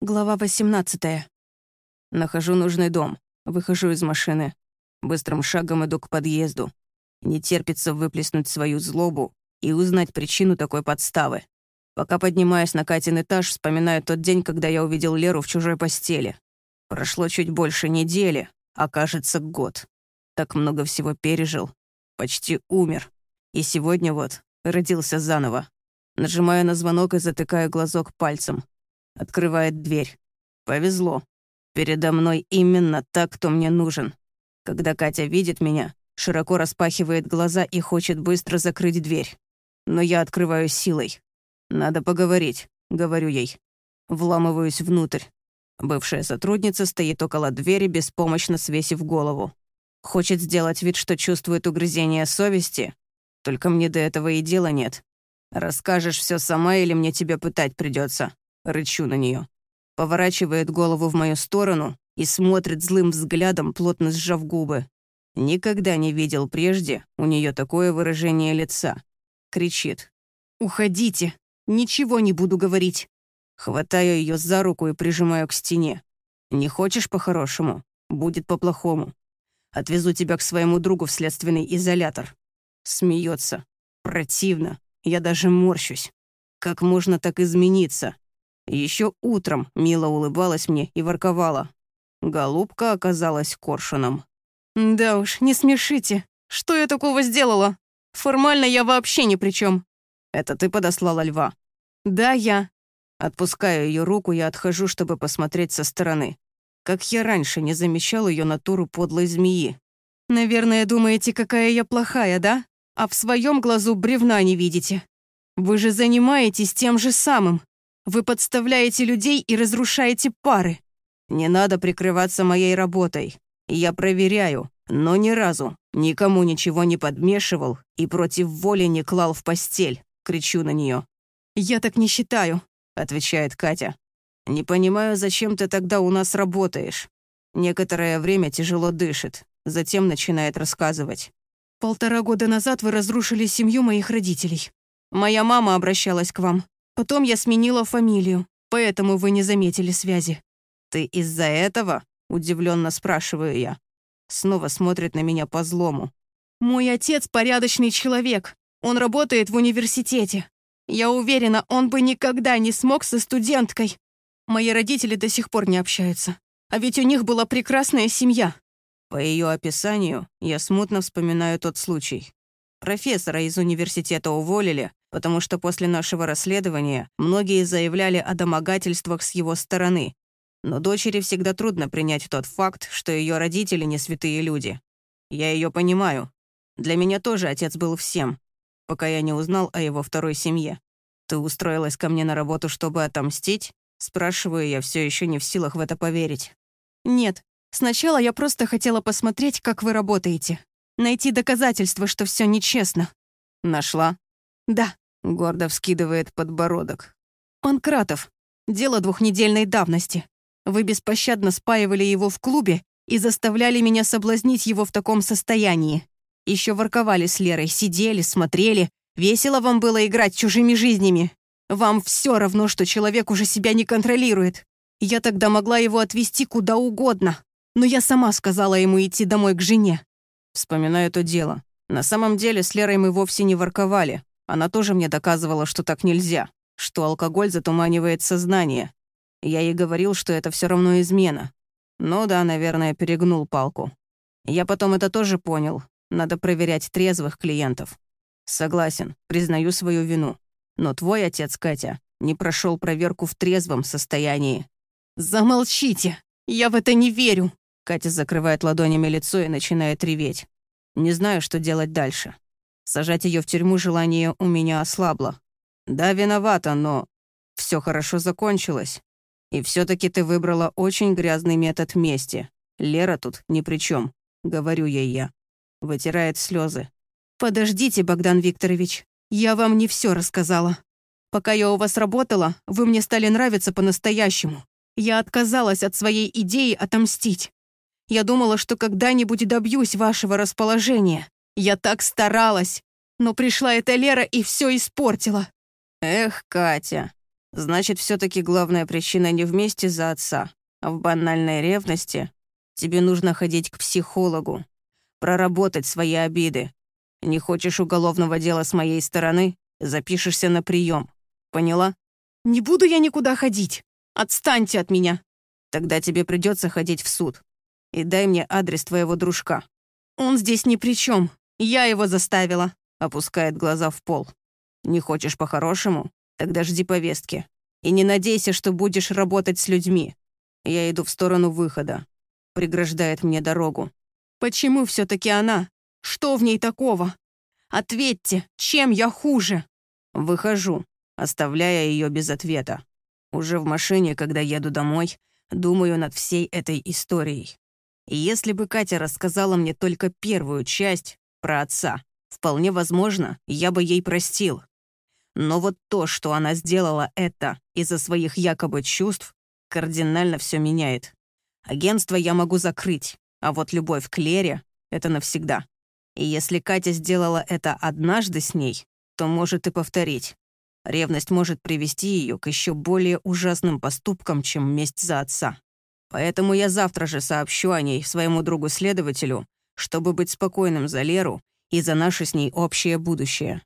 Глава 18. Нахожу нужный дом, выхожу из машины. Быстрым шагом иду к подъезду. Не терпится выплеснуть свою злобу и узнать причину такой подставы. Пока поднимаюсь на Катин этаж, вспоминаю тот день, когда я увидел Леру в чужой постели. Прошло чуть больше недели, а кажется год. Так много всего пережил. Почти умер. И сегодня вот родился заново. Нажимаю на звонок и затыкаю глазок пальцем. Открывает дверь. Повезло. Передо мной именно так, кто мне нужен. Когда Катя видит меня, широко распахивает глаза и хочет быстро закрыть дверь. Но я открываю силой. «Надо поговорить», — говорю ей. Вламываюсь внутрь. Бывшая сотрудница стоит около двери, беспомощно свесив голову. Хочет сделать вид, что чувствует угрызение совести. Только мне до этого и дела нет. Расскажешь все сама или мне тебя пытать придется? Рычу на нее. Поворачивает голову в мою сторону и смотрит злым взглядом, плотно сжав губы. Никогда не видел прежде у нее такое выражение лица. Кричит. «Уходите! Ничего не буду говорить!» Хватаю ее за руку и прижимаю к стене. «Не хочешь по-хорошему? Будет по-плохому. Отвезу тебя к своему другу в следственный изолятор». Смеется. Противно. Я даже морщусь. Как можно так измениться? Еще утром мило улыбалась мне и ворковала. Голубка оказалась коршуном. «Да уж, не смешите. Что я такого сделала? Формально я вообще ни при чем. «Это ты подослала льва?» «Да, я». Отпускаю ее руку, я отхожу, чтобы посмотреть со стороны. Как я раньше не замечал ее натуру подлой змеи. «Наверное, думаете, какая я плохая, да? А в своем глазу бревна не видите. Вы же занимаетесь тем же самым. Вы подставляете людей и разрушаете пары. Не надо прикрываться моей работой. Я проверяю, но ни разу никому ничего не подмешивал и против воли не клал в постель. Кричу на нее. «Я так не считаю», — отвечает Катя. «Не понимаю, зачем ты тогда у нас работаешь?» Некоторое время тяжело дышит, затем начинает рассказывать. «Полтора года назад вы разрушили семью моих родителей. Моя мама обращалась к вам. Потом я сменила фамилию, поэтому вы не заметили связи». «Ты из-за этого?» — удивленно спрашиваю я. Снова смотрит на меня по-злому. «Мой отец порядочный человек. Он работает в университете. Я уверена, он бы никогда не смог со студенткой. Мои родители до сих пор не общаются. А ведь у них была прекрасная семья». По ее описанию я смутно вспоминаю тот случай. Профессора из университета уволили, потому что после нашего расследования многие заявляли о домогательствах с его стороны. Но дочери всегда трудно принять тот факт, что ее родители не святые люди. Я ее понимаю. Для меня тоже отец был всем, пока я не узнал о его второй семье. Ты устроилась ко мне на работу, чтобы отомстить? Спрашиваю я, все еще не в силах в это поверить. Нет, сначала я просто хотела посмотреть, как вы работаете. Найти доказательства, что все нечестно. Нашла? Да. Гордо вскидывает подбородок. Панкратов. Дело двухнедельной давности. Вы беспощадно спаивали его в клубе и заставляли меня соблазнить его в таком состоянии. Еще ворковали с Лерой, сидели, смотрели. Весело вам было играть чужими жизнями. Вам все равно, что человек уже себя не контролирует. Я тогда могла его отвезти куда угодно. Но я сама сказала ему идти домой к жене. Вспоминаю то дело. На самом деле с Лерой мы вовсе не ворковали. Она тоже мне доказывала, что так нельзя, что алкоголь затуманивает сознание. Я ей говорил, что это все равно измена. Ну да, наверное, перегнул палку. Я потом это тоже понял. Надо проверять трезвых клиентов. Согласен, признаю свою вину. Но твой отец, Катя, не прошел проверку в трезвом состоянии. Замолчите! Я в это не верю. Катя закрывает ладонями лицо и начинает реветь. Не знаю, что делать дальше. Сажать ее в тюрьму желание у меня ослабло. Да, виновата, но все хорошо закончилось. И все таки ты выбрала очень грязный метод мести. Лера тут ни при чем, говорю ей я. Вытирает слезы. Подождите, Богдан Викторович. Я вам не все рассказала. Пока я у вас работала, вы мне стали нравиться по-настоящему. Я отказалась от своей идеи отомстить. Я думала, что когда-нибудь добьюсь вашего расположения. Я так старалась. Но пришла эта Лера и все испортила. Эх, Катя, Значит, все таки главная причина не вместе за отца, а в банальной ревности. Тебе нужно ходить к психологу, проработать свои обиды. Не хочешь уголовного дела с моей стороны? Запишешься на прием. Поняла? Не буду я никуда ходить. Отстаньте от меня. Тогда тебе придется ходить в суд. И дай мне адрес твоего дружка. Он здесь ни при чем. Я его заставила. Опускает глаза в пол. Не хочешь по-хорошему? Тогда жди повестки. И не надейся, что будешь работать с людьми. Я иду в сторону выхода. Преграждает мне дорогу. Почему все таки она? Что в ней такого? Ответьте, чем я хуже? Выхожу, оставляя ее без ответа. Уже в машине, когда еду домой, думаю над всей этой историей. Если бы Катя рассказала мне только первую часть про отца, вполне возможно, я бы ей простил. Но вот то, что она сделала это из-за своих якобы чувств, кардинально все меняет. Агентство я могу закрыть, а вот любовь к Лере — это навсегда. И если Катя сделала это однажды с ней, то может и повторить. Ревность может привести ее к еще более ужасным поступкам, чем месть за отца. Поэтому я завтра же сообщу о ней своему другу-следователю, чтобы быть спокойным за Леру и за наше с ней общее будущее.